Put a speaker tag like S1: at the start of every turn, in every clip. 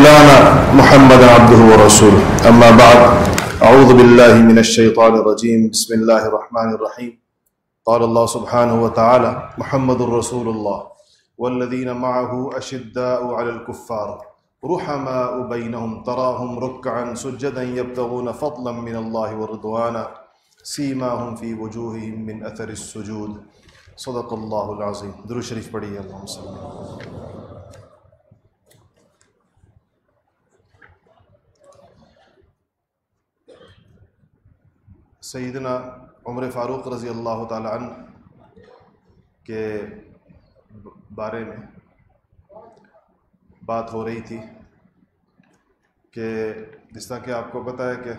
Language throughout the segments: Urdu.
S1: مولانا محمد عبده ورسوله اما بعد اعوذ بالله من الشيطان الرجيم بسم الله الرحمن الرحيم قال الله سبحانه وتعالى محمد الرسول الله والذين معه اشداء على الكفار رحماء بينهم تراهم ركعا سجدا يبتغون فضلا من الله ورضوانا سيماهم في وجوههم من اثر السجود صدق الله العظيم درو شریف پڑھیے اللهم صل على محمد سیدنا عمر فاروق رضی اللہ تعالیٰ عنہ کے بارے میں بات ہو رہی تھی کہ جس طرح کہ آپ کو پتا ہے کہ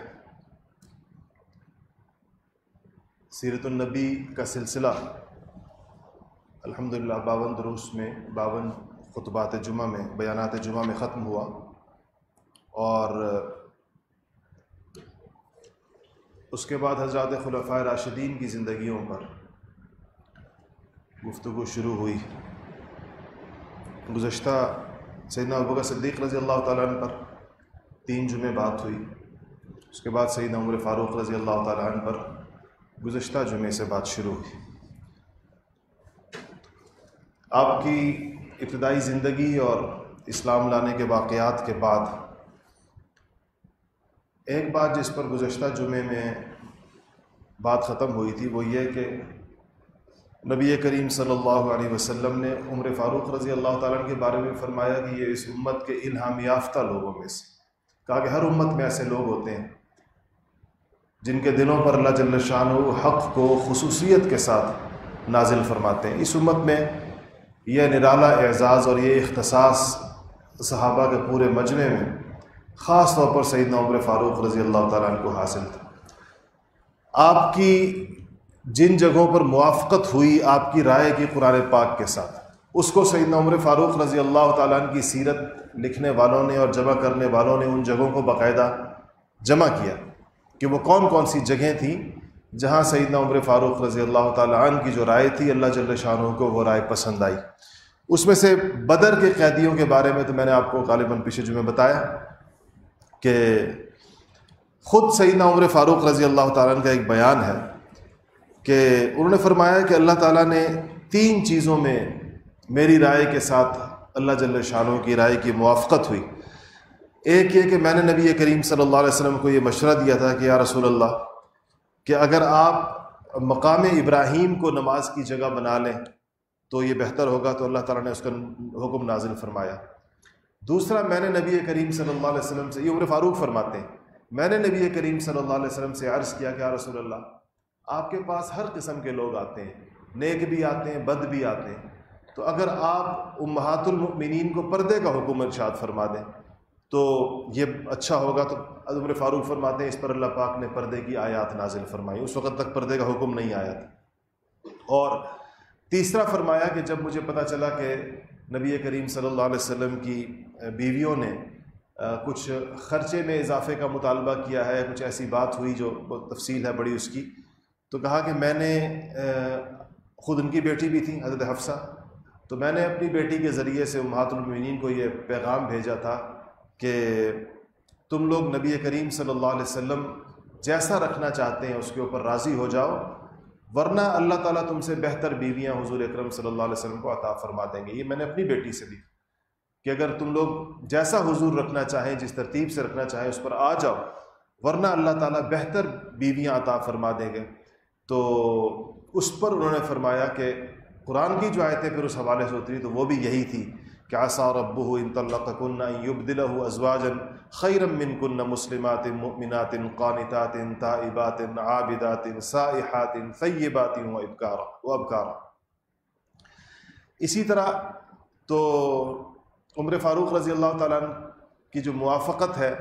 S1: سیرت النبی کا سلسلہ الحمد للہ باون دروس میں باون خطبات جمعہ میں بیانات جمعہ میں ختم ہوا اور اس کے بعد حضرات خلفۂ راشدین کی زندگیوں پر گفتگو شروع ہوئی گزشتہ سیدنا ابو صدیق رضی اللہ تعالیٰ عنہ پر تین جمعے بات ہوئی اس کے بعد سیدنا عمر فاروق رضی اللہ تعالیٰ عنہ پر گزشتہ جمعے سے بات شروع ہوئی آپ کی ابتدائی زندگی اور اسلام لانے کے واقعات کے بعد ایک بات جس پر گزشتہ جمعے میں بات ختم ہوئی تھی وہ یہ کہ نبی کریم صلی اللہ علیہ وسلم نے عمر فاروق رضی اللہ تعالیٰ کے بارے میں فرمایا کہ یہ اس امت کے یافتہ لوگوں میں سے کہا کہ ہر امت میں ایسے لوگ ہوتے ہیں جن کے دلوں پر جل شان حق کو خصوصیت کے ساتھ نازل فرماتے ہیں اس امت میں یہ نرالا اعزاز اور یہ اختصاص صحابہ کے پورے مجمعے میں خاص طور پر سعید عمر فاروق رضی اللہ تعالیٰ عنہ کو حاصل تھا آپ کی جن جگہوں پر موافقت ہوئی آپ کی رائے کی قرآن پاک کے ساتھ اس کو سعید نعمر فاروق رضی اللہ تعالیٰ عنہ کی سیرت لکھنے والوں نے اور جمع کرنے والوں نے ان جگہوں کو باقاعدہ جمع کیا کہ وہ کون کون سی جگہیں تھیں جہاں سعید عمر فاروق رضی اللہ تعالیٰ عنہ کی جو رائے تھی اللہ جل شاہ کو وہ رائے پسند آئی اس میں سے بدر کے قیدیوں کے بارے میں تو میں نے آپ کو غالباً پیچھے جمعے بتایا کہ خود سیدنا عمر فاروق رضی اللہ تعالیٰ کا ایک بیان ہے کہ انہوں نے فرمایا کہ اللہ تعالیٰ نے تین چیزوں میں میری رائے کے ساتھ اللہ جل شاہوں کی رائے کی موافقت ہوئی ایک یہ کہ میں نے نبی کریم صلی اللہ علیہ وسلم کو یہ مشورہ دیا تھا کہ یا رسول اللہ کہ اگر آپ مقام ابراہیم کو نماز کی جگہ بنا لیں تو یہ بہتر ہوگا تو اللہ تعالیٰ نے اس کا حکم نازل فرمایا دوسرا میں نے نبی کریم صلی اللہ علیہ وسلم سے یہ عمر فاروق فرماتے ہیں میں نے نبی کریم صلی اللہ علیہ وسلم سے عرض کیا کہ رسول اللہ آپ کے پاس ہر قسم کے لوگ آتے ہیں نیک بھی آتے ہیں بد بھی آتے ہیں تو اگر آپ امہات المؤمنین کو پردے کا حکم ارشاد فرما دیں تو یہ اچھا ہوگا تو عمر فاروق فرماتے ہیں اس پر اللہ پاک نے پردے کی آیات نازل فرمائی اس وقت تک پردے کا حکم نہیں آیا تھا اور تیسرا فرمایا کہ جب مجھے پتہ چلا کہ نبی کریم صلی اللہ علیہ وسلم کی بیویوں نے کچھ خرچے میں اضافے کا مطالبہ کیا ہے کچھ ایسی بات ہوئی جو تفصیل ہے بڑی اس کی تو کہا کہ میں نے خود ان کی بیٹی بھی تھیں حضرت حفصہ تو میں نے اپنی بیٹی کے ذریعے سے امہات المین کو یہ پیغام بھیجا تھا کہ تم لوگ نبی کریم صلی اللہ علیہ وسلم جیسا رکھنا چاہتے ہیں اس کے اوپر راضی ہو جاؤ ورنہ اللہ تعالیٰ تم سے بہتر بیویاں حضور اکرم صلی اللہ علیہ وسلم کو عطا فرما دیں گے یہ میں نے اپنی بیٹی سے بھی کہ اگر تم لوگ جیسا حضور رکھنا چاہیں جس ترتیب سے رکھنا چاہیں اس پر آ جاؤ ورنہ اللہ تعالیٰ بہتر بیویاں عطا فرما دیں گے تو اس پر انہوں نے فرمایا کہ قرآن کی جو آیتیں پھر اس حوالے سے اتری تو وہ بھی یہی تھی کہ آسا ربو ہو انطلّن عبد اللہ ہُو ازواجن من کن مسلمات عابدات سائحات طیبات و ابکارا و ابکارا اسی طرح تو عمر فاروق رضی اللہ تعالیٰ کی جو موافقت ہے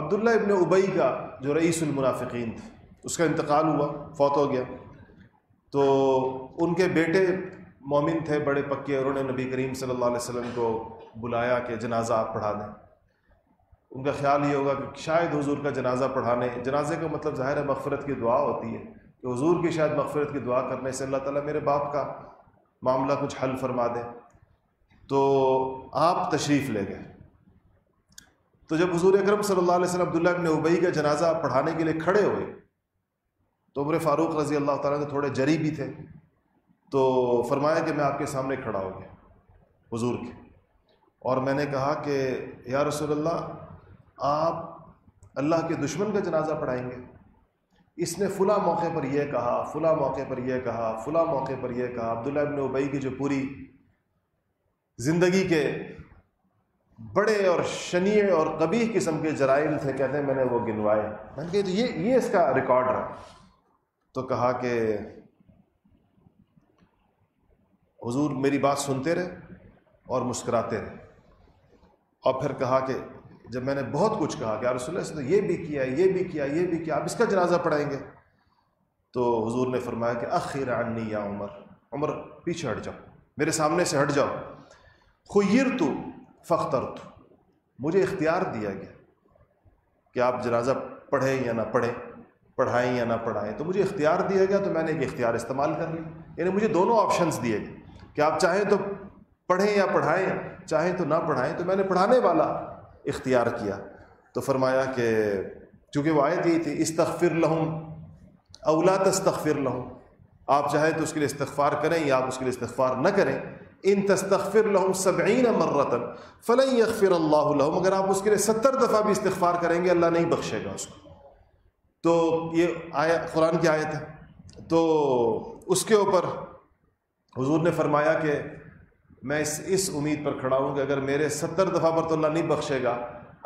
S1: عبداللہ ابن ابئی کا جو رئیس المنافقین تھے اس کا انتقال ہوا فوت ہو گیا تو ان کے بیٹے مومن تھے بڑے پکے اور انہوں نے نبی کریم صلی اللہ علیہ وسلم کو بلایا کہ جنازہ آپ پڑھا دیں ان کا خیال یہ ہوگا کہ شاید حضور کا جنازہ پڑھانے جنازے کا مطلب ظاہر ہے مغفرت کی دعا ہوتی ہے کہ حضور کی شاید مغفرت کی دعا کرنے سے اللہ تعالیٰ میرے باپ کا معاملہ کچھ حل فرما دے تو آپ تشریف لے گئے تو جب حضور اکرم صلی اللہ علیہ وسلم عبداللہ ابن ابئی کا جنازہ پڑھانے کے لیے کھڑے ہوئے تو عمر فاروق رضی اللہ تعالیٰ کے تھوڑے جری بھی تھے تو فرمایا کہ میں آپ کے سامنے کھڑا ہو گیا حضور کے اور میں نے کہا کہ یا رسول اللہ آپ اللہ کے دشمن کا جنازہ پڑھائیں گے اس نے فلاں موقع پر یہ کہا فلاں موقع پر یہ کہا فلاں موقع پر یہ کہا عبداللہ ابن ابئی کی جو پوری زندگی کے بڑے اور شنی اور کبھی قسم کے جرائم تھے کہتے ہیں میں نے وہ گنوائے میں نے کہا یہ یہ اس کا ریکارڈ رہا تو کہا کہ حضور میری بات سنتے رہے اور مسکراتے رہے اور پھر کہا کہ جب میں نے بہت کچھ کہا کہ رسول اللہ نے یہ بھی کیا یہ بھی کیا یہ بھی کیا آپ اس کا جنازہ پڑھائیں گے تو حضور نے فرمایا کہ اخیر عنی یا عمر عمر پیچھے ہٹ جاؤ میرے سامنے سے ہٹ جاؤ خیر تو فختر تو مجھے اختیار دیا گیا کہ آپ جنازہ پڑھیں یا نہ پڑھیں پڑھائیں یا نہ پڑھائیں تو مجھے اختیار دیا گیا تو میں نے ایک اختیار استعمال کر لی یعنی مجھے دونوں آپشنس دیے گئے کہ آپ چاہیں تو پڑھیں یا پڑھائیں چاہیں تو نہ پڑھائیں تو میں نے پڑھانے والا اختیار کیا تو فرمایا کہ چونکہ وہ آیت یہ تھی استغفر لہم اولا تستغفر لہوں آپ چاہیں تو اس کے لیے استغفار کریں یا آپ اس کے لیے استغفار نہ کریں ان تستغفر لہوں سبعین مرتن فلاں یغفر اللہ اگر آپ اس کے لیے ستر دفعہ بھی استغفار کریں گے اللہ نہیں بخشے گا اس کو تو یہ آیت قرآن کی آیت ہے تو اس کے اوپر حضور نے فرمایا کہ میں اس اس امید پر کھڑا ہوں کہ اگر میرے ستر دفعہ پر تو اللہ نہیں بخشے گا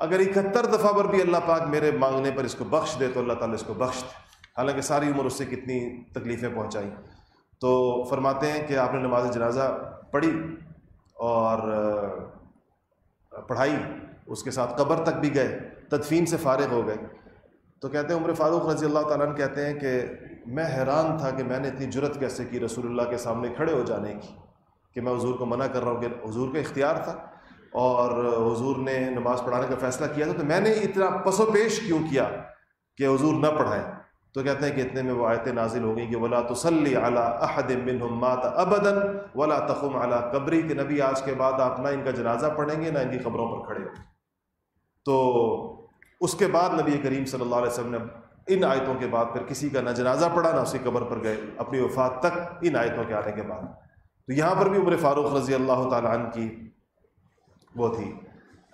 S1: اگر اکہتر دفعہ پر بھی اللہ پاک میرے مانگنے پر اس کو بخش دے تو اللہ تعالیٰ اس کو بخش دے حالانکہ ساری عمر اس سے کتنی تکلیفیں پہنچائیں تو فرماتے ہیں کہ آپ نے نماز جنازہ پڑھی اور پڑھائی اس کے ساتھ قبر تک بھی گئے تدفین سے فارغ ہو گئے تو کہتے ہیں عمر فاروق رضی اللہ تعالیٰ کہتے ہیں کہ میں حیران تھا کہ میں نے اتنی جرت کیسے کی رسول اللہ کے سامنے کھڑے ہو جانے کی کہ میں حضور کو منع کر رہا ہوں کہ حضور کا اختیار تھا اور حضور نے نماز پڑھانے کا فیصلہ کیا تھا تو میں نے اتنا پس و پیش کیوں کیا کہ حضور نہ پڑھائیں تو کہتے ہیں کہ اتنے میں وہ آیتیں نازل ہو گئیں کہ ولا تسلی اعلیٰ احد بن مات ابدن ولا تخم اعلیٰ قبری کہ نبی آج کے بعد آپ نہ ان کا جنازہ پڑھیں گے نہ ان کی خبروں پر کھڑے ہو تو اس کے بعد نبی کریم صلی اللہ علیہ وسلم نے ان آیتوں کے بعد پھر کسی کا نہ جنازہ پڑا نہ اسی قبر پر گئے اپنی وفات تک ان آیتوں کے آنے کے بعد تو یہاں پر بھی عمر فاروق رضی اللہ تعالیٰ عنہ کی وہ تھی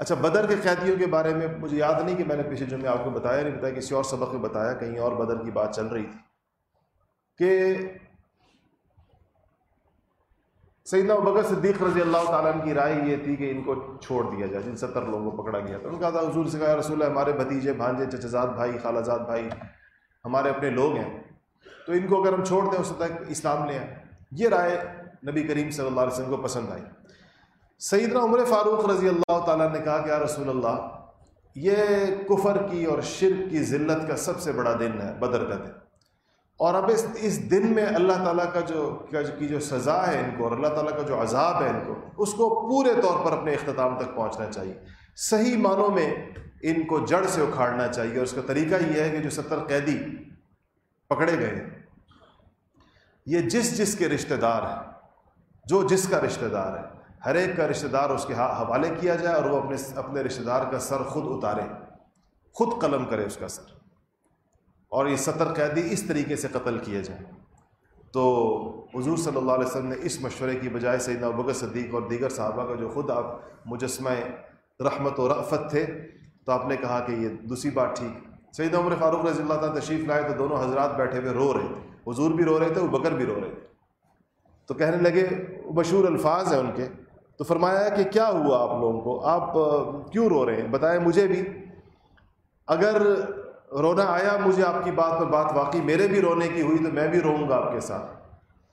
S1: اچھا بدر کے قیدیوں کے بارے میں مجھے یاد نہیں کہ میں نے پیچھے جو میں آپ کو بتایا نہیں بتایا کسی اور سبق میں بتایا کہیں اور بدر کی بات چل رہی تھی کہ سیدنا بکر صدیق رضی اللہ تعالیٰ عنہ کی رائے یہ تھی کہ ان کو چھوڑ دیا جائے جن ستر لوگوں کو پکڑا گیا تھا ان کا تھا سے کہا رسول ہمارے بھتیجے بھانجے چچزاد بھائی خالہ زاد بھائی ہمارے اپنے لوگ ہیں تو ان کو اگر ہم چھوڑ دیں اس تک اسلام لے آئیں یہ رائے نبی کریم صلی اللہ علیہ وسلم کو پسند آئی سیدنا عمر فاروق رضی اللہ تعالیٰ نے کہا کہ یا رسول اللہ یہ کفر کی اور شرک کی ذلت کا سب سے بڑا دن ہے بدر کا دن اور اب اس اس دن میں اللہ تعالیٰ کا جو کی جو سزا ہے ان کو اور اللہ تعالیٰ کا جو عذاب ہے ان کو اس کو پورے طور پر اپنے اختتام تک پہنچنا چاہیے صحیح معنوں میں ان کو جڑ سے اکھاڑنا چاہیے اور اس کا طریقہ یہ ہے کہ جو ستر قیدی پکڑے گئے یہ جس جس کے رشتہ دار ہیں جو جس کا رشتہ دار ہے ہر ایک کا رشتہ دار اس کے حوالے کیا جائے اور وہ اپنے اپنے رشتہ دار کا سر خود اتارے خود قلم کرے اس کا سر اور یہ سطر قیدی اس طریقے سے قتل کیے جائیں تو حضور صلی اللہ علیہ وسلم نے اس مشورے کی بجائے سیدنا ابکر صدیق اور دیگر صحابہ کا جو خود آپ مجسمہ رحمت و رفت تھے تو آپ نے کہا کہ یہ دوسری بات ٹھیک سیدنا عمر فاروق رضی اللہ تعالیٰ تشریف لائے تو دونوں حضرات بیٹھے ہوئے رو رہے تھے حضور بھی رو رہے تھے وہ بکر بھی رو رہے تھے تو کہنے لگے وہ مشہور الفاظ ہیں ان کے تو فرمایا کہ کیا ہوا آپ لوگوں کو آپ کیوں رو رہے ہیں بتائیں مجھے بھی اگر رونا آیا مجھے آپ کی بات پر بات واقعی میرے بھی رونے کی ہوئی تو میں بھی روؤں گا آپ کے ساتھ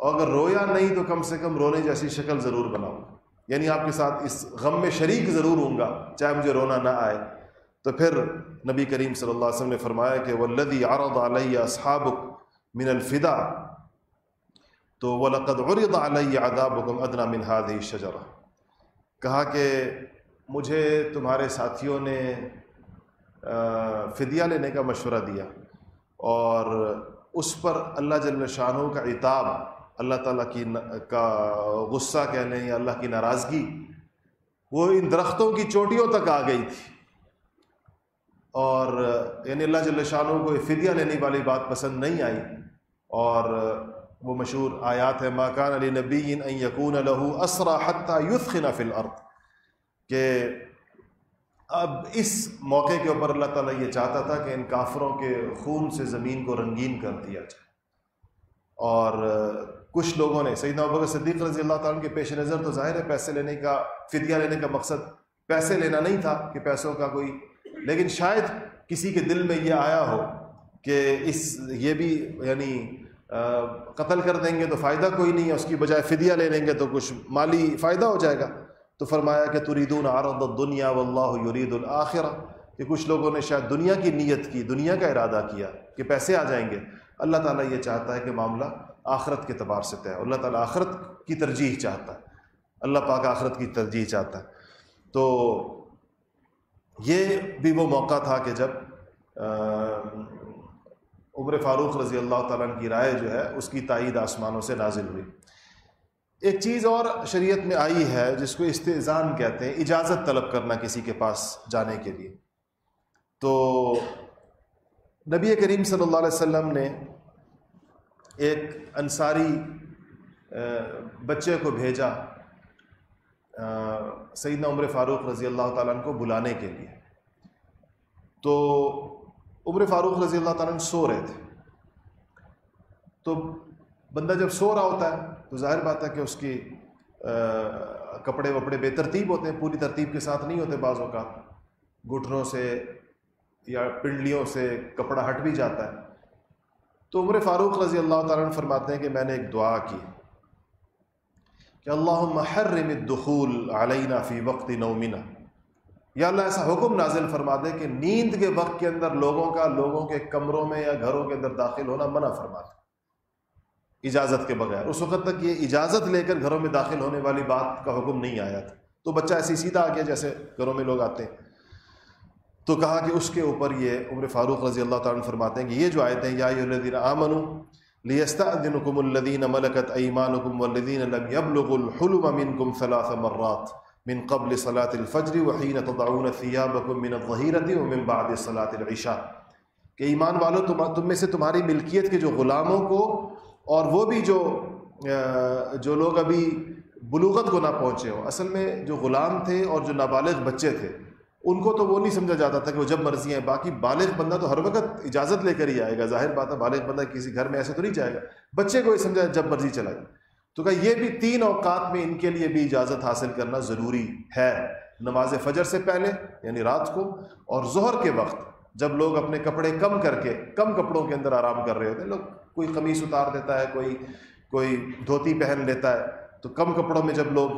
S1: اور اگر رویا نہیں تو کم سے کم رونے جیسی شکل ضرور بناؤں یعنی آپ کے ساتھ اس غم میں شریک ضرور ہوں گا چاہے مجھے رونا نہ آئے تو پھر نبی کریم صلی اللہ علیہ وسلم نے فرمایا کہ و لدی علیہ اصحاب من الفدا تو و لقد علیہ اداب ادنا ادنا منہادی شجرا کہا کہ مجھے تمہارے ساتھیوں نے فدیہ لینے کا مشورہ دیا اور اس پر اللہ جل شاہوں کا اتاب اللہ تعالیٰ کی کا غصہ کہہ لیں یا اللہ کی ناراضگی وہ ان درختوں کی چوٹیوں تک آ گئی تھی اور یعنی اللہ جل شاہوں کو فدیہ لینے والی بات پسند نہیں آئی اور وہ مشہور آیات ہے ماکان علی نبی یقون الہ اسرا حتیٰ یوتخنا نف العرت کہ اب اس موقع کے اوپر اللہ تعالیٰ یہ چاہتا تھا کہ ان کافروں کے خون سے زمین کو رنگین کر دیا جائے اور کچھ لوگوں نے سیدنا ابو صدیق رضی اللہ تعالیٰ کے پیش نظر تو ظاہر ہے پیسے لینے کا فدیہ لینے کا مقصد پیسے لینا نہیں تھا کہ پیسوں کا کوئی لیکن شاید کسی کے دل میں یہ آیا ہو کہ اس یہ بھی یعنی قتل کر دیں گے تو فائدہ کوئی نہیں ہے اس کی بجائے فدیہ لے لیں گے تو کچھ مالی فائدہ ہو جائے گا تو فرمایا کہ تریدون عرض الدنیا واللہ یرید الآخر کہ کچھ لوگوں نے شاید دنیا کی نیت کی دنیا کا ارادہ کیا کہ پیسے آ جائیں گے اللہ تعالیٰ یہ چاہتا ہے کہ معاملہ آخرت کے اعتبار سے طے اللہ تعالیٰ آخرت کی ترجیح چاہتا ہے اللہ پاک آخرت کی ترجیح چاہتا ہے تو یہ بھی وہ موقع تھا کہ جب عمر فاروق رضی اللہ تعالیٰ کی رائے جو ہے اس کی تائید آسمانوں سے نازل ہوئی ایک چیز اور شریعت میں آئی ہے جس کو استعزان کہتے ہیں اجازت طلب کرنا کسی کے پاس جانے کے لیے تو نبی کریم صلی اللہ علیہ وسلم نے ایک انصاری بچے کو بھیجا سیدنا عمر فاروق رضی اللہ تعالیٰ کو بلانے کے لیے تو عمر فاروق رضی اللہ تعالیٰ سو رہے تھے تو بندہ جب سو رہا ہوتا ہے تو ظاہر بات ہے کہ اس کی کپڑے وپڑے بے ترتیب ہوتے ہیں پوری ترتیب کے ساتھ نہیں ہوتے بعض اوقات گھٹنوں سے یا پنڈلیوں سے کپڑا ہٹ بھی جاتا ہے تو عمر فاروق رضی اللہ تعالیٰ نے فرماتے ہیں کہ میں نے ایک دعا کی کہ اللہ محرم دخول فی وقت نومنا یا اللہ ایسا حکم نازل فرما دے کہ نیند کے وقت کے اندر لوگوں کا لوگوں کے کمروں میں یا گھروں کے اندر داخل ہونا منع فرما دے اجازت کے بغیر اس وقت تک یہ اجازت لے کر گھروں میں داخل ہونے والی بات کا حکم نہیں آیا تھا تو بچہ ایسے سیدھا آ گیا جیسے گھروں میں لوگ آتے ہیں تو کہا کہ اس کے اوپر یہ عمر فاروق رضی اللہ تعالیٰ فرماتے ہیں کہ یہ جو آیت یا یادین امن لیستن کم الدین ملکت ایمان کم الدین علم یبلغ الحلم امن کم صلاف مرات من قبل صلاۃ الفجر وحین تعاون سیاب من الظہیرتی من بعد صلاۃ العشاء کہ ایمان والوں تم میں سے تمہاری ملکیت کے جو غلاموں کو اور وہ بھی جو جو لوگ ابھی بلوغت کو نہ پہنچے ہوں اصل میں جو غلام تھے اور جو نابالغ بچے تھے ان کو تو وہ نہیں سمجھا جاتا تھا کہ وہ جب مرضی ہیں باقی بالغ بندہ تو ہر وقت اجازت لے کر ہی آئے گا ظاہر بات ہے بالغ بندہ کسی گھر میں ایسے تو نہیں جائے گا بچے کو یہ سمجھا جب مرضی جائے تو کہا یہ بھی تین اوقات میں ان کے لیے بھی اجازت حاصل کرنا ضروری ہے نماز فجر سے پہلے یعنی رات کو اور ظہر کے وقت جب لوگ اپنے کپڑے کم کر کے کم کپڑوں کے اندر آرام کر رہے ہوتے ہیں لوگ کوئی قمیص اتار دیتا ہے کوئی کوئی دھوتی پہن لیتا ہے تو کم کپڑوں میں جب لوگ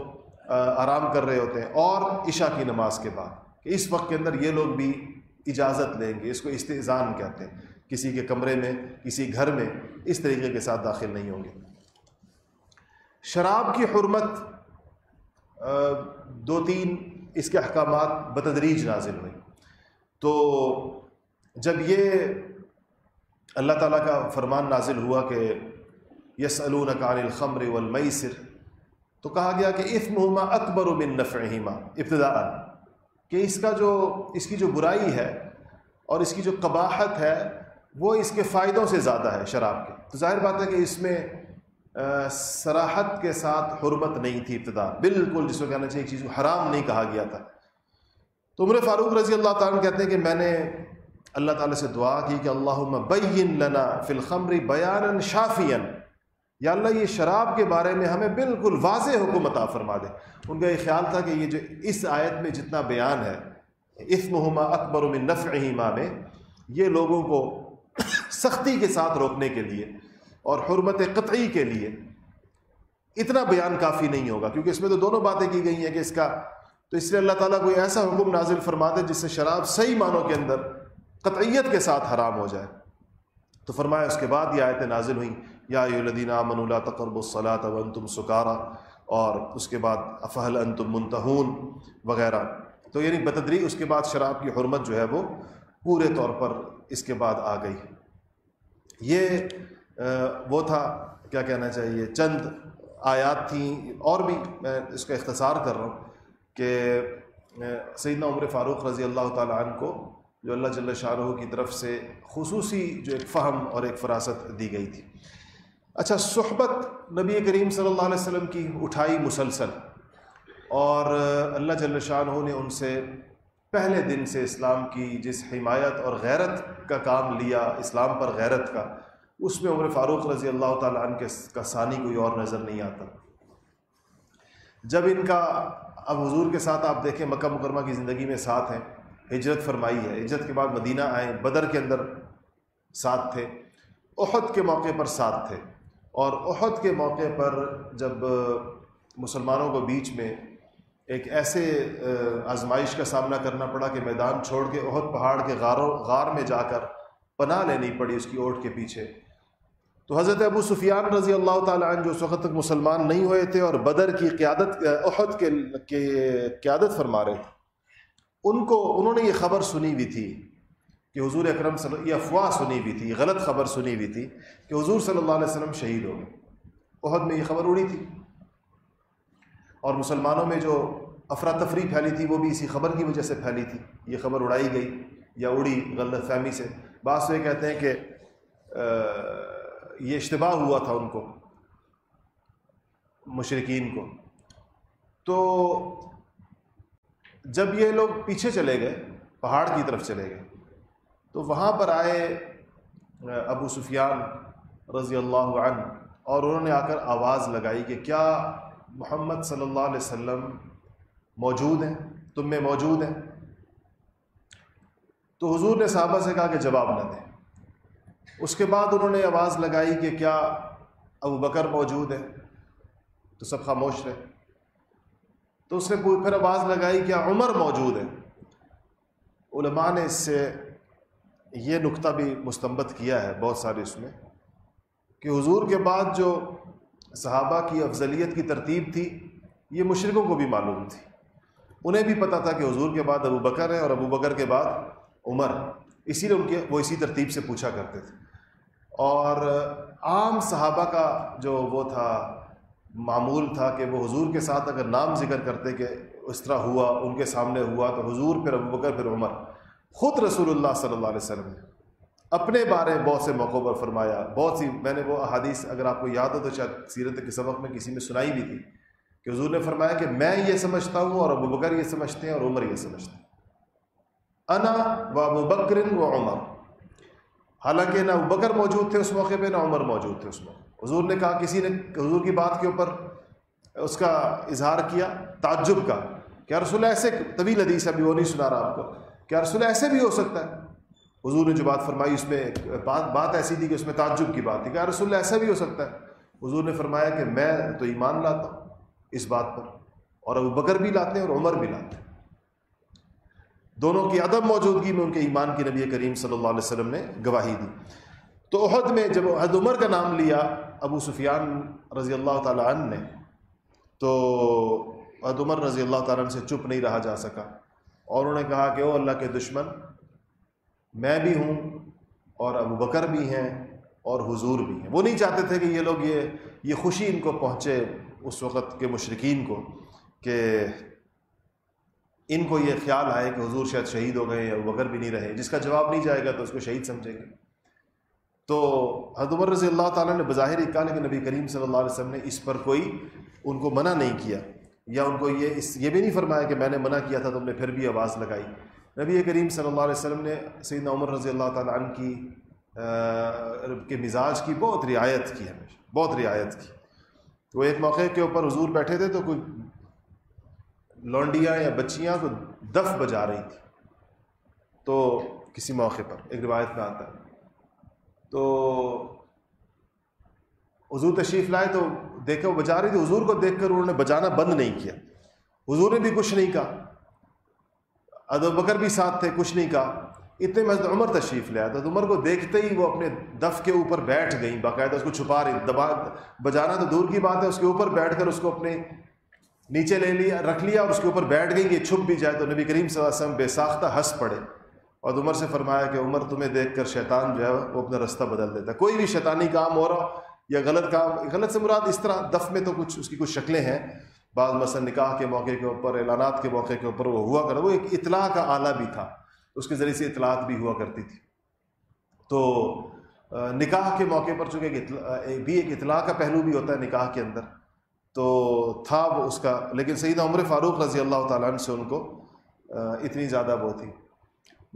S1: آرام کر رہے ہوتے ہیں اور عشاء کی نماز کے بعد کہ اس وقت کے اندر یہ لوگ بھی اجازت لیں گے اس کو استعزان کہتے ہیں کسی کے کمرے میں کسی گھر میں اس طریقے کے ساتھ داخل نہیں ہوں گے شراب کی حرمت دو تین اس کے احکامات بتدریج نازل ہوئی تو جب یہ اللہ تعالیٰ کا فرمان نازل ہوا کہ یس الونکان الخمر والمیسر تو کہا گیا کہ اف نحما اکبر و بن ابتداء ابتدا کہ اس کا جو اس کی جو برائی ہے اور اس کی جو قباحت ہے وہ اس کے فائدوں سے زیادہ ہے شراب کے تو ظاہر بات ہے کہ اس میں سراحت کے ساتھ حرمت نہیں تھی ابتدا بالکل جس کو کہنا چاہیے چیز کو حرام نہیں کہا گیا تھا تو عمر فاروق رضی اللہ تعالیٰ کہتے ہیں کہ میں نے اللہ تعالیٰ سے دعا کی کہ اللہ بین لنا فی الخمر بیان شافین یا اللہ یہ شراب کے بارے میں ہمیں بالکل واضح حکم عطا فرما دے ان کا یہ خیال تھا کہ یہ جو اس آیت میں جتنا بیان ہے مہما اکبر من اہیمہ میں یہ لوگوں کو سختی کے ساتھ روکنے کے لیے اور حرمت قطعی کے لیے اتنا بیان کافی نہیں ہوگا کیونکہ اس میں تو دونوں باتیں کی گئی ہیں کہ اس کا تو اس لیے اللہ تعالیٰ کوئی ایسا حکم نازل فرما دے جس سے شراب صحیح معنوں کے اندر قطعیت کے ساتھ حرام ہو جائے تو فرمایا اس کے بعد یہ آیتیں نازل ہوئیں یا یادین امن اللہ تقرب الصلاۃ ون تم سکارا اور اس کے بعد افہل انتم منتحون وغیرہ تو یعنی بتدری اس کے بعد شراب کی حرمت جو ہے وہ پورے طور پر اس کے بعد آ گئی یہ وہ تھا کیا کہنا چاہیے چند آیات تھیں اور بھی میں اس کا اختصار کر رہا ہوں کہ سیدنا عمر فاروق رضی اللہ تعالیٰ عنہ کو جو اللہ جل شاہ کی طرف سے خصوصی جو ایک فہم اور ایک فراست دی گئی تھی اچھا صحبت نبی کریم صلی اللہ علیہ وسلم کی اٹھائی مسلسل اور اللہ جل شاہ نے ان سے پہلے دن سے اسلام کی جس حمایت اور غیرت کا کام لیا اسلام پر غیرت کا اس میں عمر فاروق رضی اللہ تعالیٰ عنہ کے ثانی کوئی اور نظر نہیں آتا جب ان کا اب حضور کے ساتھ آپ دیکھیں مکہ مکرمہ کی زندگی میں ساتھ ہیں ہجرت فرمائی ہے ہجرت کے بعد مدینہ آئے بدر کے اندر ساتھ تھے احد کے موقع پر ساتھ تھے اور احد کے موقع پر جب مسلمانوں کو بیچ میں ایک ایسے آزمائش کا سامنا کرنا پڑا کہ میدان چھوڑ کے احد پہاڑ کے غاروں غار میں جا کر پناہ لینی پڑی اس کی اوٹ کے پیچھے تو حضرت ابو سفیان رضی اللہ تعالیٰ عنہ جو اس وقت تک مسلمان نہیں ہوئے تھے اور بدر کی قیادت احد کے قیادت فرما رہے تھے ان کو انہوں نے یہ خبر سنی ہوئی تھی کہ حضور اکرم صلی اللہ یہ افواہ سنی ہوئی تھی غلط خبر سنی ہوئی تھی کہ حضور صلی اللہ علیہ وسلم شہید ہو گئے عہد میں یہ خبر اڑی تھی اور مسلمانوں میں جو افراتفری پھیلی تھی وہ بھی اسی خبر کی وجہ سے پھیلی تھی یہ خبر اڑائی گئی یا اڑی غلط فہمی سے بعض یہ کہتے ہیں کہ یہ اشتباہ ہوا تھا ان کو مشرقین کو تو جب یہ لوگ پیچھے چلے گئے پہاڑ کی طرف چلے گئے تو وہاں پر آئے ابو سفیان رضی اللہ عنہ اور انہوں نے آ کر آواز لگائی کہ کیا محمد صلی اللہ علیہ وسلم موجود ہیں تم میں موجود ہیں تو حضور نے صحابہ سے کہا کہ جواب نہ دیں اس کے بعد انہوں نے آواز لگائی کہ کیا ابو بکر موجود ہیں تو سب خاموش رہے تو اس نے پھر آواز لگائی کہ عمر موجود ہے علماء نے اس سے یہ نقطہ بھی مستمت کیا ہے بہت سارے اس میں کہ حضور کے بعد جو صحابہ کی افضلیت کی ترتیب تھی یہ مشرقوں کو بھی معلوم تھی انہیں بھی پتہ تھا کہ حضور کے بعد ابو بکر ہے اور ابو بکر کے بعد عمر اسی لیے ان کے وہ اسی ترتیب سے پوچھا کرتے تھے اور عام صحابہ کا جو وہ تھا معمول تھا کہ وہ حضور کے ساتھ اگر نام ذکر کرتے کہ اس طرح ہوا ان کے سامنے ہوا تو حضور پھر ابو بکر پھر عمر خود رسول اللہ صلی اللہ علیہ وسلم نے اپنے بارے بہت سے موقعوں پر فرمایا بہت سی میں نے وہ احادیث اگر آپ کو یاد ہو تو شاید سیرت کے سبق میں کسی میں سنائی بھی تھی کہ حضور نے فرمایا کہ میں یہ سمجھتا ہوں اور ابو بکر یہ سمجھتے ہیں اور عمر یہ سمجھتے ہیں انا و ابوبکرن و عمر حالانکہ نہ ابو بکر موجود تھے اس موقع پہ نہ عمر موجود تھے اس موقع پہ حضور نے کہا کسی نے حضور کی بات کے اوپر اس کا اظہار کیا تعجب کا کیا رسول ایسے طویل حدیث ابھی وہ نہیں سنا رہا آپ کو کیا رسول ایسے بھی ہو سکتا ہے حضور نے جو بات فرمائی اس میں بات بات ایسی تھی کہ اس میں تعجب کی بات تھی کیا رسول ایسا بھی ہو سکتا ہے حضور نے فرمایا کہ میں تو ایمان لاتا ہوں اس بات پر اور ابو بکر بھی لاتے ہیں اور عمر بھی لاتے ہیں دونوں کی ادب موجودگی میں ان کے ایمان کی نبی کریم صلی اللہ علیہ وسلم نے گواہی دی تو عہد میں جب عہد عمر کا نام لیا ابو سفیان رضی اللہ تعالیٰ عنہ نے تو عمر رضی اللہ تعالیٰ عنہ سے چپ نہیں رہا جا سکا اور انہوں نے کہا کہ او اللہ کے دشمن میں بھی ہوں اور ابو بکر بھی ہیں اور حضور بھی ہیں وہ نہیں چاہتے تھے کہ یہ لوگ یہ یہ خوشی ان کو پہنچے اس وقت کے مشرقین کو کہ ان کو یہ خیال آئے کہ حضور شاید شہید ہو گئے بکر بھی نہیں رہے جس کا جواب نہیں جائے گا تو اس کو شہید سمجھے گا تو حدمر رضی اللہ تعالیٰ نے بظاہر ہی کہا لیکن نبی کریم صلی اللہ علیہ وسلم نے اس پر کوئی ان کو منع نہیں کیا یا ان کو یہ اس یہ بھی نہیں فرمایا کہ میں نے منع کیا تھا تم نے پھر بھی آواز لگائی نبی کریم صلی اللہ علیہ وسلم نے سیدنا عمر رضی اللہ تعالیٰ عنہ کی کے مزاج کی بہت رعایت کی ہمیشہ بہت رعایت کی تو ایک موقع کے اوپر حضور بیٹھے تھے تو کوئی لونڈیاں یا بچیاں کو دف بجا رہی تھیں تو کسی موقع پر ایک روایت میں آتا ہے تو حضور تشریف لائے تو دیکھا وہ بجا رہی تھی حضور کو دیکھ کر انہوں نے بجانا بند نہیں کیا حضور نے بھی کچھ نہیں کہا ادو بکر بھی ساتھ تھے کچھ نہیں کہا اتنے میں عمر تشریف لیا تھا تو عمر کو دیکھتے ہی وہ اپنے دف کے اوپر بیٹھ گئیں باقاعدہ اس کو چھپا رہی دبا بجانا تو دور کی بات ہے اس کے اوپر بیٹھ کر اس کو اپنے نیچے لے لیا رکھ لیا اور اس کے اوپر بیٹھ گئیں کہ چھپ بھی جائے تو نبی کریم صلی اللہ علیہ وسلم بے ساختہ ہنس پڑے اور عمر سے فرمایا کہ عمر تمہیں دیکھ کر شیطان جو ہے وہ اپنا رستہ بدل دیتا ہے کوئی بھی شیطانی کام ہو رہا یا غلط کام غلط سے مراد اس طرح دف میں تو کچھ اس کی کچھ شکلیں ہیں بعض مثلا نکاح کے موقع کے اوپر اعلانات کے موقع کے اوپر وہ ہوا کر وہ ایک اطلاع کا آلہ بھی تھا اس کے ذریعے سے اطلاعات بھی ہوا کرتی تھی تو نکاح کے موقع پر چونکہ ایک اطلاع بھی ایک اطلاع کا پہلو بھی ہوتا ہے نکاح کے اندر تو تھا وہ اس کا لیکن سیدہ عمر فاروق رضی اللہ تعالیٰ سے ان کو اتنی زیادہ وہ تھی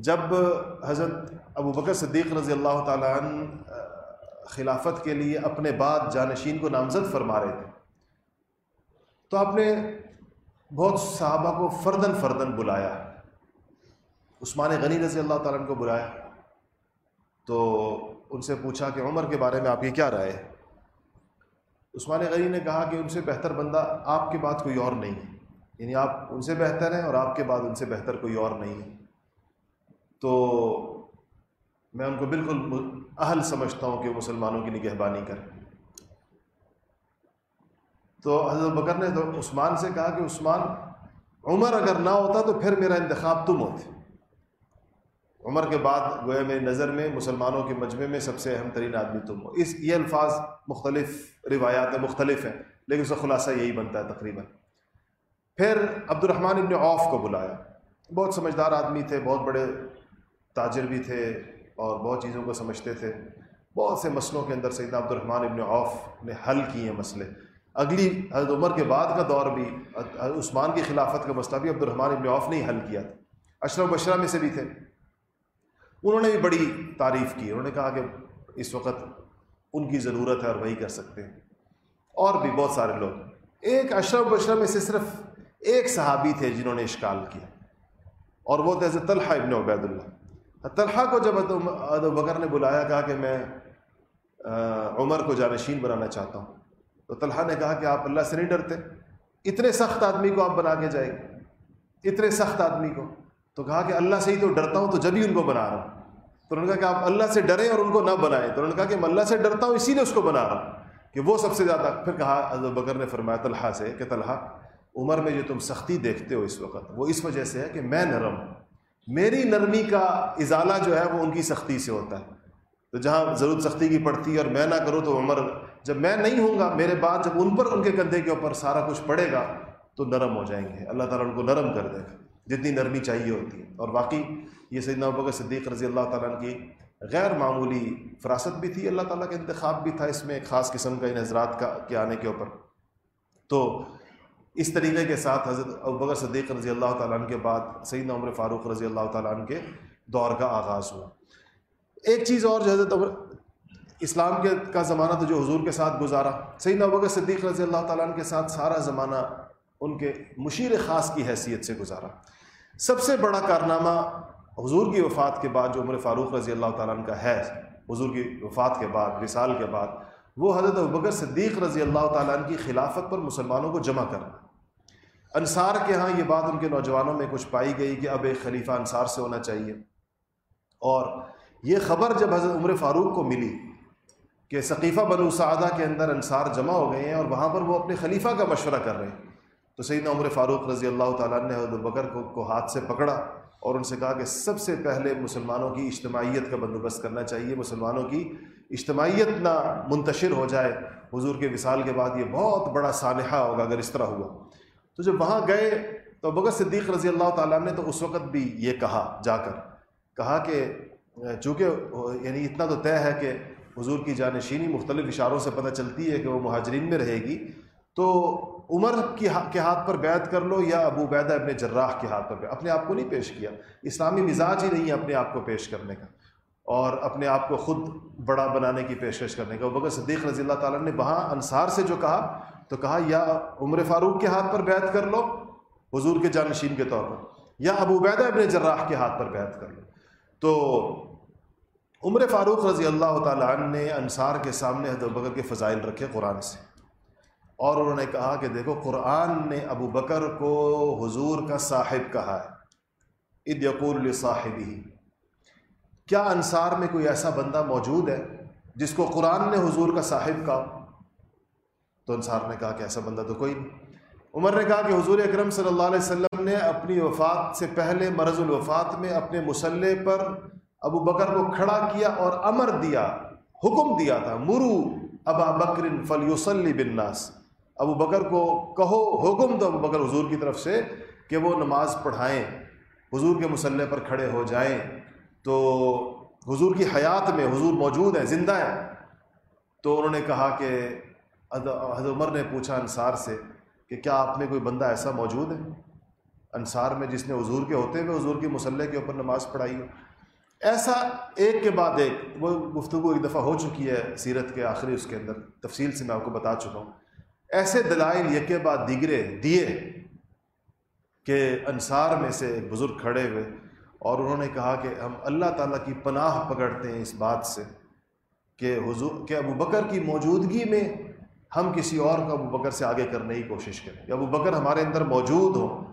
S1: جب حضرت ابو بکر صدیق رضی اللہ تعالیٰ عنہ خلافت کے لیے اپنے بعد جانشین کو نامزد فرما رہے تھے تو آپ نے بہت صحابہ کو فردن فردن بلایا عثمان غنی رضی اللہ تعالیٰ عنہ کو بلایا تو ان سے پوچھا کہ عمر کے بارے میں آپ کی کیا رائے ہے عثمان غنی نے کہا کہ ان سے بہتر بندہ آپ کے بعد کوئی اور نہیں ہے یعنی آپ ان سے بہتر ہیں اور آپ کے بعد ان سے بہتر کوئی اور نہیں ہے تو میں ان کو بالکل اہل سمجھتا ہوں کہ مسلمانوں کی نگہبانی کرے تو حضرت بکر نے عثمان سے کہا کہ عثمان عمر اگر نہ ہوتا تو پھر میرا انتخاب تم ہوتے عمر کے بعد گویا میری نظر میں مسلمانوں کے مجمع میں سب سے اہم ترین آدمی تم ہو اس یہ الفاظ مختلف روایات ہیں مختلف ہیں لیکن اس کا خلاصہ یہی بنتا ہے تقریباً پھر عبد الرحمٰن ابن عوف کو بلایا بہت سمجھدار آدمی تھے بہت بڑے تاجر بھی تھے اور بہت چیزوں کو سمجھتے تھے بہت سے مسئلوں کے اندر سیدنا عبد الرحمٰن ابن عوف نے حل کیے ہیں مسئلے اگلی حضرت عمر کے بعد کا دور بھی عثمان کی خلافت کا مسئلہ بھی عبد الرحمٰن ابن عوف نے ہی حل کیا تھا اشرف میں سے بھی تھے انہوں نے بھی بڑی تعریف کی انہوں نے کہا کہ اس وقت ان کی ضرورت ہے اور وہی کر سکتے ہیں اور بھی بہت سارے لوگ ایک اشرف میں سے صرف ایک صحابی تھے جنہوں نے اشکال کیا اور وہ تھے حضرت طلحہ ابن عبید اللہ طلحہ کو جب ادو بکر نے بلایا کہا کہ میں عمر کو جانشین بنانا چاہتا ہوں تو طلحہ نے کہا کہ آپ اللہ سے نہیں ڈرتے اتنے سخت آدمی کو آپ بنا کے جائیں گے اتنے سخت آدمی کو تو کہا کہ اللہ سے ہی تو ڈرتا ہوں تو جبھی ان کو بنا رہا ہوں تو انہوں نے کہا کہ آپ اللہ سے ڈریں اور ان کو نہ بنائیں تو انہوں نے کہا کہ میں اللہ سے ڈرتا ہوں اسی لیے اس کو بنا رہا ہوں کہ وہ سب سے زیادہ پھر کہا ادو بکر نے فرمایا طلحہ سے کہ طلحہ عمر میں جو تم سختی دیکھتے ہو اس وقت وہ اس وجہ سے ہے کہ میں نرم ہوں میری نرمی کا ازالہ جو ہے وہ ان کی سختی سے ہوتا ہے تو جہاں ضرورت سختی کی پڑتی ہے اور میں نہ کروں تو عمر جب میں نہیں ہوں گا میرے بعد جب ان پر ان کے کندھے کے اوپر سارا کچھ پڑے گا تو نرم ہو جائیں گے اللہ تعالیٰ ان کو نرم کر دے گا جتنی نرمی چاہیے ہوتی ہے اور باقی یہ سیدنا نوبوں کے صدیق رضی اللہ تعالیٰ کی غیر معمولی فراست بھی تھی اللہ تعالیٰ کا انتخاب بھی تھا اس میں ایک خاص قسم کا ان حضرات کا کے آنے کے اوپر تو اس طریقے کے ساتھ حضرت ابوبکر صدیق رضی اللہ تعالیٰ عنہ کے بعد سعید عمر فاروق رضی اللہ تعالیٰ عنہ کے دور کا آغاز ہوا ایک چیز اور جو حضرت عمر اسلام کے کا زمانہ تو جو حضور کے ساتھ گزارا سعید ابوبکر صدیق رضی اللہ تعالیٰ عنہ کے ساتھ سارا زمانہ ان کے مشیر خاص کی حیثیت سے گزارا سب سے بڑا کارنامہ حضور کی وفات کے بعد جو عمر فاروق رضی اللہ تعالیٰ عنہ کا ہے حضور کی وفات کے بعد رسال کے بعد وہ حضرت ابکر صدیق رضی اللہ تعالیٰ عنہ کی خلافت پر مسلمانوں کو جمع کرنا انصار کے ہاں یہ بات ان کے نوجوانوں میں کچھ پائی گئی کہ اب ایک خلیفہ انصار سے ہونا چاہیے اور یہ خبر جب حضرت عمر فاروق کو ملی کہ ثقیفہ بنو سعدہ کے اندر انصار جمع ہو گئے ہیں اور وہاں پر وہ اپنے خلیفہ کا مشورہ کر رہے ہیں تو سیدنا عمر فاروق رضی اللہ تعالیٰ نے حضرت البکر کو کو ہاتھ سے پکڑا اور ان سے کہا کہ سب سے پہلے مسلمانوں کی اجتماعیت کا بندوبست کرنا چاہیے مسلمانوں کی اجتماعیت نہ منتشر ہو جائے حضور کے وصال کے بعد یہ بہت بڑا سانحہ ہوگا اگر اس طرح ہوا تو جب وہاں گئے تو بکر صدیق رضی اللہ تعالیٰ نے تو اس وقت بھی یہ کہا جا کر کہا کہ چونکہ یعنی اتنا تو طے ہے کہ حضور کی جانشینی مختلف اشاروں سے پتہ چلتی ہے کہ وہ مہاجرین میں رہے گی تو عمر کی کے ہاتھ پر بیعت کر لو یا ابو بیدہ ابن جراح کے ہاتھ پر بیعت اپنے آپ کو نہیں پیش کیا اسلامی مزاج ہی نہیں ہے اپنے آپ کو پیش کرنے کا اور اپنے آپ کو خود بڑا بنانے کی پیشکش کرنے کا بکر صدیق رضی اللہ تعالیٰ نے وہاں انصار سے جو کہا تو کہا یا عمر فاروق کے ہاتھ پر بیعت کر لو حضور کے جانشین کے طور پر یا ابو عبیدہ ابن جراح کے ہاتھ پر بیعت کر لو تو عمر فاروق رضی اللہ تعالیٰ عنہ نے انصار کے سامنے حضر بکر کے فضائل رکھے قرآن سے اور انہوں نے کہا کہ دیکھو قرآن نے ابو بکر کو حضور کا صاحب کہا ہے یقول صاحب ہی کیا انصار میں کوئی ایسا بندہ موجود ہے جس کو قرآن نے حضور کا صاحب کہا تو انصار نے کہا کہ ایسا بندہ تو کوئی نہیں عمر نے کہا کہ حضور اکرم صلی اللہ علیہ وسلم نے اپنی وفات سے پہلے مرض الوفات میں اپنے مسلح پر ابو بکر کو کھڑا کیا اور امر دیا حکم دیا تھا مرو ابا بکر فلیوسلی بنناس ابو بکر کو کہو حکم تو ابو بکر حضور کی طرف سے کہ وہ نماز پڑھائیں حضور کے مسلح پر کھڑے ہو جائیں تو حضور کی حیات میں حضور موجود ہیں زندہ ہیں تو انہوں نے کہا کہ حضرت عمر نے پوچھا انصار سے کہ کیا آپ میں کوئی بندہ ایسا موجود ہے انصار میں جس نے حضور کے ہوتے ہوئے حضور کے مسلح کے اوپر نماز پڑھائی ہو ایسا ایک کے بعد ایک وہ گفتگو ایک دفعہ ہو چکی ہے سیرت کے آخری اس کے اندر تفصیل سے میں آپ کو بتا چکا ہوں ایسے دلائل کے بعد دیگرے دیے کہ انصار میں سے ایک بزرگ کھڑے ہوئے اور انہوں نے کہا کہ ہم اللہ تعالیٰ کی پناہ پکڑتے ہیں اس بات سے کہ حضور کہ ابو بکر کی موجودگی میں ہم کسی اور کو ابو بکر سے آگے کرنے کی کوشش کریں یا ابو بکر ہمارے اندر موجود ہوں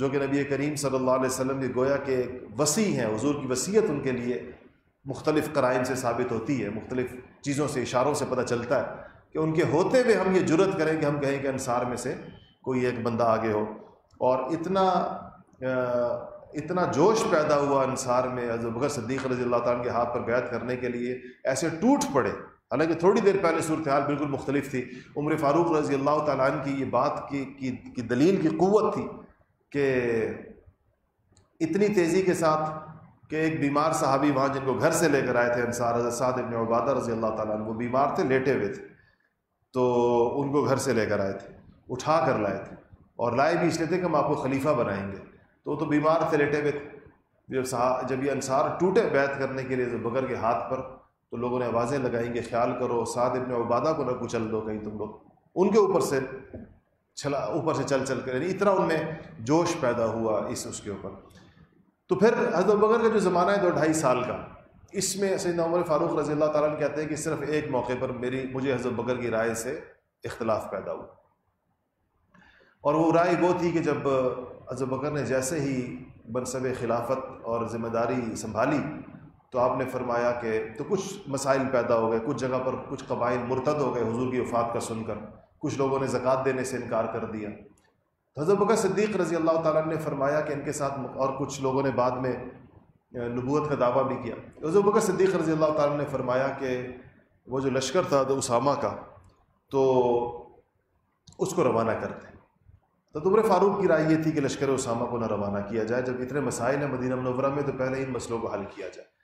S1: جو کہ نبی کریم صلی اللہ علیہ وسلم کے گویا کہ وسیع ہیں حضور کی وصیت ان کے لیے مختلف قرائن سے ثابت ہوتی ہے مختلف چیزوں سے اشاروں سے پتہ چلتا ہے کہ ان کے ہوتے ہوئے ہم یہ جرت کریں کہ ہم کہیں کہ انصار میں سے کوئی ایک بندہ آگے ہو اور اتنا اتنا جوش پیدا ہوا انصار میں حضرت بکر صدیق رضی اللہ تعالیٰ کے ہاتھ پر بیعت کرنے کے لیے ایسے ٹوٹ پڑے حالانکہ تھوڑی دیر پہلے صورتحال بالکل مختلف تھی عمر فاروق رضی اللہ تعالیٰ عنہ کی یہ بات کی کی کی دلیل کی قوت تھی کہ اتنی تیزی کے ساتھ کہ ایک بیمار صحابی وہاں جن کو گھر سے لے کر آئے تھے انصار ابن عبادہ رضی اللہ تعالیٰ عنہ وہ بیمار تھے لیٹے ہوئے تھے تو ان کو گھر سے لے کر آئے تھے اٹھا کر لائے تھے اور لائے بھی اس لیے تھے کہ ہم آپ کو خلیفہ بنائیں گے تو وہ تو بیمار تھے لیٹے ہوئے تھے جب جب یہ انصار ٹوٹے بیت کرنے کے لیے بگر کے ہاتھ پر تو لوگوں نے آوازیں لگائیں کہ خیال کرو سعد ابن عبادہ کو نہ کچل دو کہیں تم لوگ ان کے اوپر سے چلا اوپر سے چل چل کر یعنی اتنا ان میں جوش پیدا ہوا اس اس کے اوپر تو پھر حضرت بغیر کا جو زمانہ ہے دو ڈھائی سال کا اس میں سید عمر فاروق رضی اللہ تعالیٰ نے کہتے ہیں کہ صرف ایک موقع پر میری مجھے حضرت بکر کی رائے سے اختلاف پیدا ہوا اور وہ رائے وہ تھی کہ جب حضرت بکر نے جیسے ہی منصب خلافت اور ذمہ داری سنبھالی تو آپ نے فرمایا کہ تو کچھ مسائل پیدا ہو گئے کچھ جگہ پر کچھ قبائل مرتد ہو گئے حضور کی وفات کا سن کر کچھ لوگوں نے زکوٰۃ دینے سے انکار کر دیا حضرت بکر صدیق رضی اللہ تعالیٰ نے فرمایا کہ ان کے ساتھ اور کچھ لوگوں نے بعد میں نبوت کا دعویٰ بھی کیا حضرت بکر صدیق رضی اللہ تعالیٰ نے فرمایا کہ وہ جو لشکر تھا اسامہ کا تو اس کو روانہ کرتے تو تمر فاروق کی رائے یہ تھی کہ لشکر اسامہ کو نہ روانہ کیا جائے جب اتنے مسائل ہیں مدینہ منورہ میں تو پہلے ان مسئلوں کو حل کیا جائے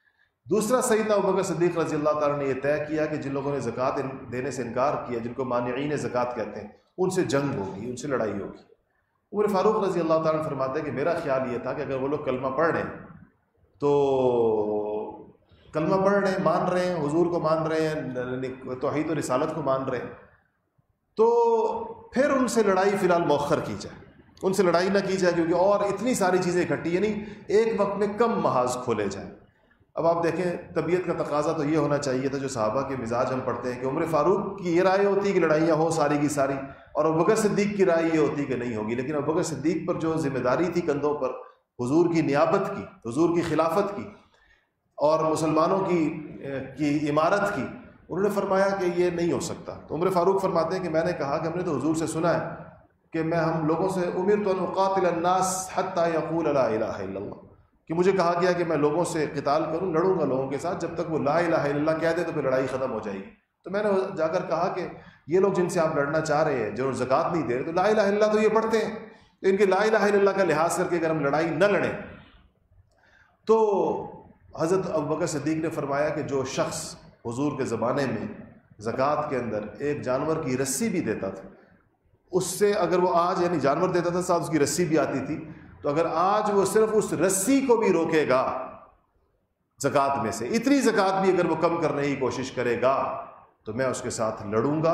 S1: دوسرا سیدنا ابکر صدیق رضی اللہ تعالیٰ نے یہ طے کیا کہ جن لوگوں نے زکوٰۃ دینے سے انکار کیا جن کو مانعین زکوٰۃ کہتے ہیں ان سے جنگ ہوگی ان سے لڑائی ہوگی عمر فاروق رضی اللہ تعالیٰ نے فرماتے ہیں کہ میرا خیال یہ تھا کہ اگر وہ لوگ کلمہ پڑھ رہے ہیں تو کلمہ پڑھ رہے ہیں مان رہے ہیں حضور کو مان رہے ہیں یعنی توحید و رسالت کو مان رہے ہیں تو پھر ان سے لڑائی فی الحال مؤخر کی جائے ان سے لڑائی نہ کی جائے کیونکہ اور اتنی ساری چیزیں اکٹھی یعنی ایک وقت میں کم محاذ کھولے جائیں اب آپ دیکھیں طبیعت کا تقاضا تو یہ ہونا چاہیے تھا جو صحابہ کے مزاج ہم پڑھتے ہیں کہ عمر فاروق کی یہ رائے ہوتی ہے کہ لڑائیاں ہوں ساری کی ساری اور بکر صدیق کی رائے یہ ہوتی ہے کہ نہیں ہوگی لیکن اب صدیق پر جو ذمہ داری تھی کندھوں پر حضور کی نیابت کی حضور کی خلافت کی اور مسلمانوں کی کی عمارت کی انہوں نے فرمایا کہ یہ نہیں ہو سکتا تو عمر فاروق فرماتے ہیں کہ میں نے کہا کہ ہم نے تو حضور سے سنا ہے کہ میں ہم لوگوں سے عمر تو القاتل الہ الا اللہ کہ مجھے کہا گیا کہ میں لوگوں سے قتال کروں لڑوں گا لوگوں کے ساتھ جب تک وہ لا الہ الا اللہ کہہ دے تو پھر لڑائی ختم ہو جائے گی تو میں نے جا کر کہا کہ یہ لوگ جن سے آپ لڑنا چاہ رہے ہیں جو زکوٰۃ نہیں دے رہے تو لا الہ الا اللہ تو یہ پڑھتے ہیں تو ان کے لا الہ الا اللہ کا لحاظ کر کے اگر ہم لڑائی نہ لڑیں تو حضرت ابکر صدیق نے فرمایا کہ جو شخص حضور کے زمانے میں زکوٰۃ کے اندر ایک جانور کی رسی بھی دیتا تھا اس سے اگر وہ آج یعنی جانور دیتا تھا ساتھ اس کی رسی بھی آتی تھی تو اگر آج وہ صرف اس رسی کو بھی روکے گا زکوٰۃ میں سے اتنی زکوٰۃ بھی اگر وہ کم کرنے کی کوشش کرے گا تو میں اس کے ساتھ لڑوں گا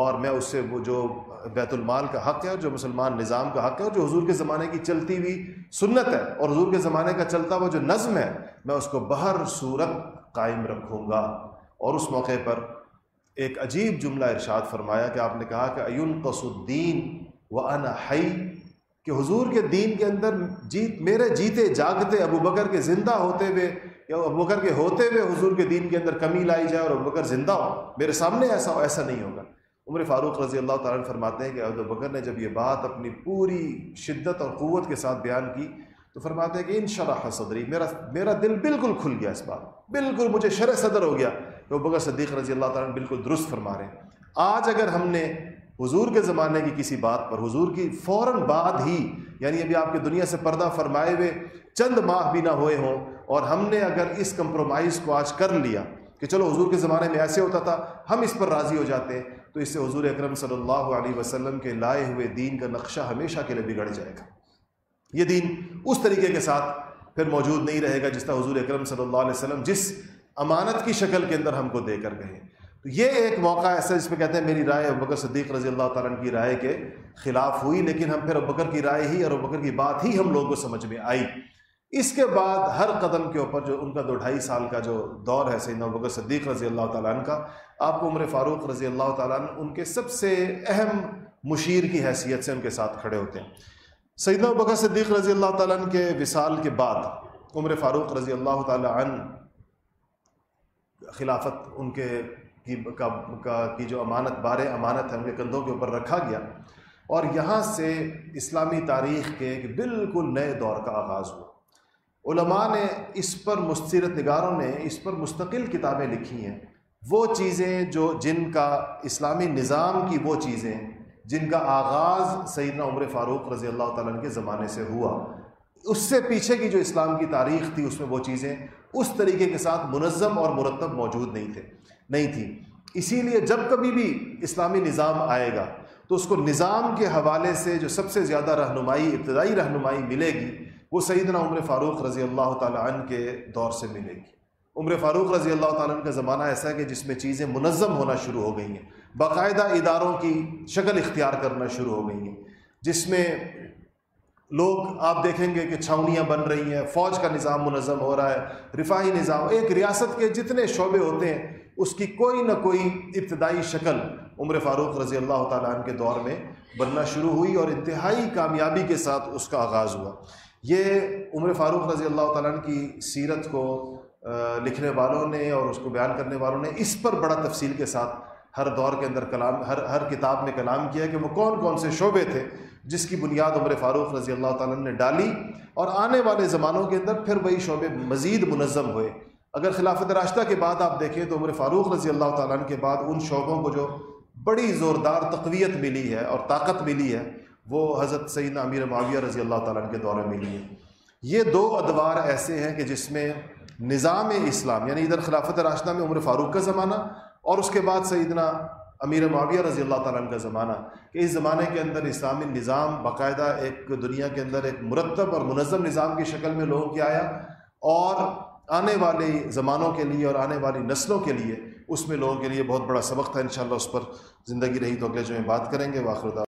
S1: اور میں اس سے وہ جو بیت المال کا حق ہے اور جو مسلمان نظام کا حق ہے اور جو حضور کے زمانے کی چلتی ہوئی سنت ہے اور حضور کے زمانے کا چلتا ہوا جو نظم ہے میں اس کو بہر صورت قائم رکھوں گا اور اس موقع پر ایک عجیب جملہ ارشاد فرمایا کہ آپ نے کہا کہ ایون الدین و انحی کہ حضور کے دین کے اندر جیت میرے جیتے جاگتے ابو بکر کے زندہ ہوتے ہوئے یا ابو بکر کے ہوتے ہوئے حضور کے دین کے اندر کمی لائی جائے اور ابو بکر زندہ ہو میرے سامنے ایسا ہو ایسا نہیں ہوگا عمر فاروق رضی اللہ تعالیٰ عن فرماتے ہیں کہ ابو بکر نے جب یہ بات اپنی پوری شدت اور قوت کے ساتھ بیان کی تو فرماتے ہیں کہ ان شرح صدری میرا میرا دل بالکل کھل گیا اس بات بالکل مجھے شرح صدر ہو گیا کہ ابو بکر صدیق رضی اللہ تعالیٰ بالکل درست فرما رہے ہیں آج اگر ہم نے حضور کے زمانے کی کسی بات پر حضور کی فوراً بعد ہی یعنی ابھی آپ کے دنیا سے پردہ فرمائے ہوئے چند ماہ بھی نہ ہوئے ہوں اور ہم نے اگر اس کمپرومائز کو آج کر لیا کہ چلو حضور کے زمانے میں ایسے ہوتا تھا ہم اس پر راضی ہو جاتے تو اس سے حضور اکرم صلی اللہ علیہ وسلم کے لائے ہوئے دین کا نقشہ ہمیشہ کے لیے بگڑ جائے گا یہ دین اس طریقے کے ساتھ پھر موجود نہیں رہے گا جس طرح حضور اکرم صلی اللہ علیہ وسلم جس امانت کی شکل کے اندر ہم کو دے کر گئے تو یہ ایک موقع ایسا جس پہ کہتے ہیں میری رائے اب بکر صدیق رضی اللہ تعالیٰ کی رائے کے خلاف ہوئی لیکن ہم پھر ابکر کی رائے ہی اور اب بکر کی بات ہی ہم لوگوں کو سمجھ میں آئی اس کے بعد ہر قدم کے اوپر جو ان کا دو ڈھائی سال کا جو دور ہے سیدنا ابکر صدیق رضی اللہ تعالیٰ عنہ کا آپ کو عمر فاروق رضی اللہ تعالیٰ عنہ ان کے سب سے اہم مشیر کی حیثیت سے ان کے ساتھ کھڑے ہوتے ہیں سیدنا اب بکر صدیق رضی اللہ تعالیٰ عنہ کے وصال کے بعد عمر فاروق رضی اللہ تعالیٰ عنہ خلافت ان کے کی کا کی جو امانت بار امانت ہے ان کے کندھوں کے اوپر رکھا گیا اور یہاں سے اسلامی تاریخ کے ایک بالکل نئے دور کا آغاز ہوا علماء نے اس پر مسترت نگاروں نے اس پر مستقل کتابیں لکھی ہیں وہ چیزیں جو جن کا اسلامی نظام کی وہ چیزیں جن کا آغاز سیدنا عمر فاروق رضی اللہ تعالیٰ کے زمانے سے ہوا اس سے پیچھے کی جو اسلام کی تاریخ تھی اس میں وہ چیزیں اس طریقے کے ساتھ منظم اور مرتب موجود نہیں تھے نہیں تھی اسی لیے جب کبھی بھی اسلامی نظام آئے گا تو اس کو نظام کے حوالے سے جو سب سے زیادہ رہنمائی ابتدائی رہنمائی ملے گی وہ سیدنا عمر فاروق رضی اللہ تعالیٰ عنہ کے دور سے ملے گی عمر فاروق رضی اللہ تعالیٰ عنہ کا زمانہ ایسا ہے کہ جس میں چیزیں منظم ہونا شروع ہو گئی ہیں باقاعدہ اداروں کی شکل اختیار کرنا شروع ہو گئی ہیں جس میں لوگ آپ دیکھیں گے کہ چھاونیاں بن رہی ہیں فوج کا نظام منظم ہو رہا ہے رفاہی نظام ایک ریاست کے جتنے شعبے ہوتے ہیں اس کی کوئی نہ کوئی ابتدائی شکل عمر فاروق رضی اللہ تعالیٰ عنہ کے دور میں بننا شروع ہوئی اور انتہائی کامیابی کے ساتھ اس کا آغاز ہوا یہ عمر فاروق رضی اللہ تعالیٰ عنہ کی سیرت کو لکھنے والوں نے اور اس کو بیان کرنے والوں نے اس پر بڑا تفصیل کے ساتھ ہر دور کے اندر کلام ہر ہر کتاب میں کلام کیا کہ وہ کون کون سے شعبے تھے جس کی بنیاد عمر فاروق رضی اللہ تعالیٰ نے ڈالی اور آنے والے زمانوں کے اندر پھر وہی شعبے مزید منظم ہوئے اگر خلافت راستہ کے بعد آپ دیکھیں تو عمر فاروق رضی اللہ تعالیٰ عنہ کے بعد ان شعبوں کو جو بڑی زوردار تقویت ملی ہے اور طاقت ملی ہے وہ حضرت سعید امیر معاویہ رضی اللہ تعالیٰ عنہ کے دور میں ملی ہے یہ دو ادوار ایسے ہیں کہ جس میں نظام اسلام یعنی ادھر خلافت راشتہ میں عمر فاروق کا زمانہ اور اس کے بعد سیدنا امیر معاویہ رضی اللہ تعالیٰ عنہ کا زمانہ کہ اس زمانے کے اندر اسلامی نظام باقاعدہ ایک دنیا کے اندر ایک مرتب اور منظم نظام کی شکل میں لوگوں کے آیا اور آنے والے زمانوں کے لیے اور آنے والی نسلوں کے لیے اس میں لوگوں کے لیے بہت بڑا سبق تھا انشاءاللہ اس پر زندگی رہی تو اگلے جو میں بات کریں گے واخردہ